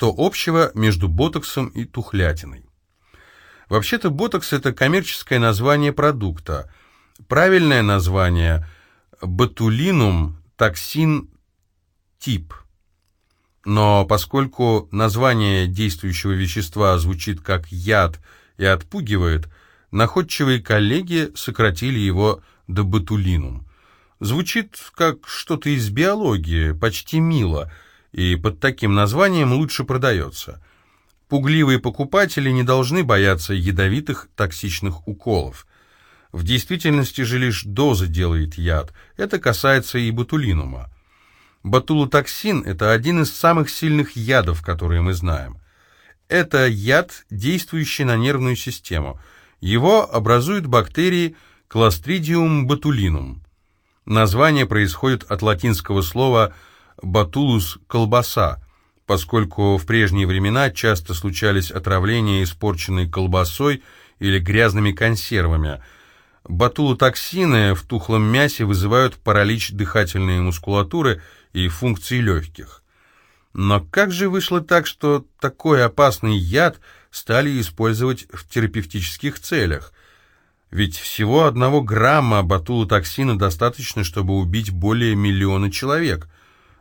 Что общего между ботоксом и тухлятиной? Вообще-то ботокс – это коммерческое название продукта. Правильное название – ботулинум токсин тип. Но поскольку название действующего вещества звучит как яд и отпугивает, находчивые коллеги сократили его до ботулинум. Звучит как что-то из биологии, почти мило, и под таким названием лучше продается. Пугливые покупатели не должны бояться ядовитых токсичных уколов. В действительности же лишь доза делает яд. Это касается и ботулинума. Ботулотоксин – это один из самых сильных ядов, которые мы знаем. Это яд, действующий на нервную систему. Его образуют бактерии Clostridium botulinum. Название происходит от латинского слова «ботулус» – колбаса, поскольку в прежние времена часто случались отравления испорченной колбасой или грязными консервами. Ботулотоксины в тухлом мясе вызывают паралич дыхательной мускулатуры и функции легких. Но как же вышло так, что такой опасный яд стали использовать в терапевтических целях? Ведь всего одного грамма ботулотоксина достаточно, чтобы убить более миллиона человек.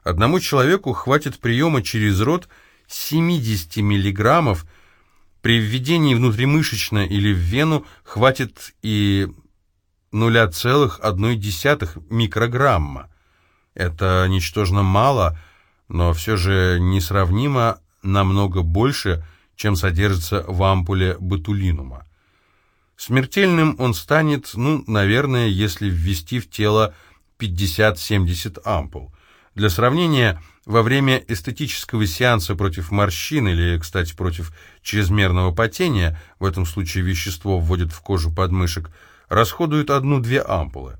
Одному человеку хватит приема через рот 70 миллиграммов, при введении внутримышечно или в вену хватит и 0,1 микрограмма. Это ничтожно мало, но все же несравнимо намного больше, чем содержится в ампуле ботулинума. Смертельным он станет, ну, наверное, если ввести в тело 50-70 ампул. Для сравнения, во время эстетического сеанса против морщин или, кстати, против чрезмерного потения, в этом случае вещество вводят в кожу подмышек, расходуют одну-две ампулы.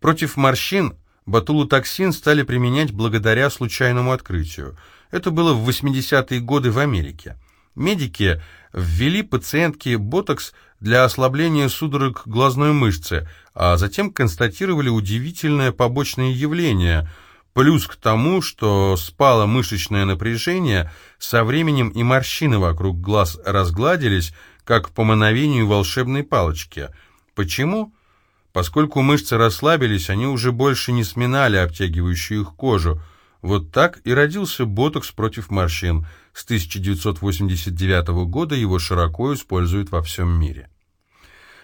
Против морщин ботулотоксин стали применять благодаря случайному открытию. Это было в 80-е годы в Америке. Медики ввели пациентке ботокс – для ослабления судорог глазной мышцы, а затем констатировали удивительное побочное явление, плюс к тому, что спало мышечное напряжение, со временем и морщины вокруг глаз разгладились, как по мановению волшебной палочки. Почему? Поскольку мышцы расслабились, они уже больше не сминали обтягивающую их кожу. Вот так и родился ботокс против морщин – с 1989 года его широко используют во всем мире.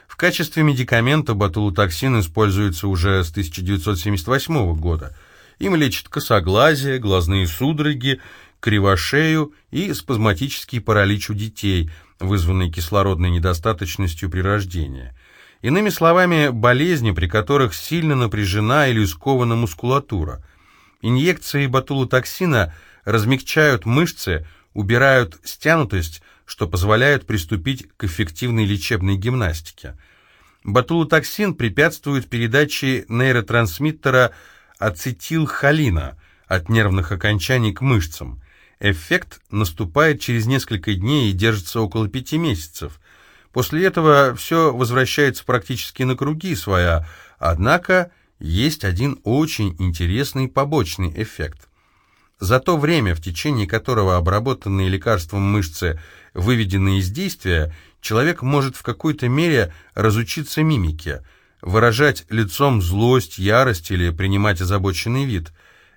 В качестве медикамента ботулотоксин используется уже с 1978 года. Им лечат косоглазие, глазные судороги, кривошею и спазматический паралич у детей, вызванный кислородной недостаточностью при рождении. Иными словами, болезни, при которых сильно напряжена или скована мускулатура. Инъекции ботулотоксина размягчают мышцы, убирают стянутость, что позволяет приступить к эффективной лечебной гимнастике. Ботулотоксин препятствует передаче нейротрансмиттера ацетилхолина от нервных окончаний к мышцам. Эффект наступает через несколько дней и держится около пяти месяцев. После этого все возвращается практически на круги своя, однако есть один очень интересный побочный эффект – за то время, в течение которого обработанные лекарством мышцы выведены из действия, человек может в какой-то мере разучиться мимике, выражать лицом злость, ярость или принимать озабоченный вид.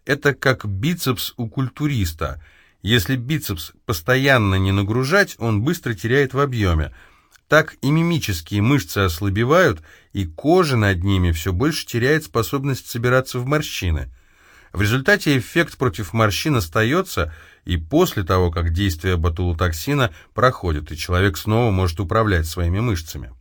Это как бицепс у культуриста. Если бицепс постоянно не нагружать, он быстро теряет в объеме. Так и мимические мышцы ослабевают, и кожа над ними все больше теряет способность собираться в морщины. В результате эффект против морщин остается и после того, как действие ботулотоксина проходит, и человек снова может управлять своими мышцами.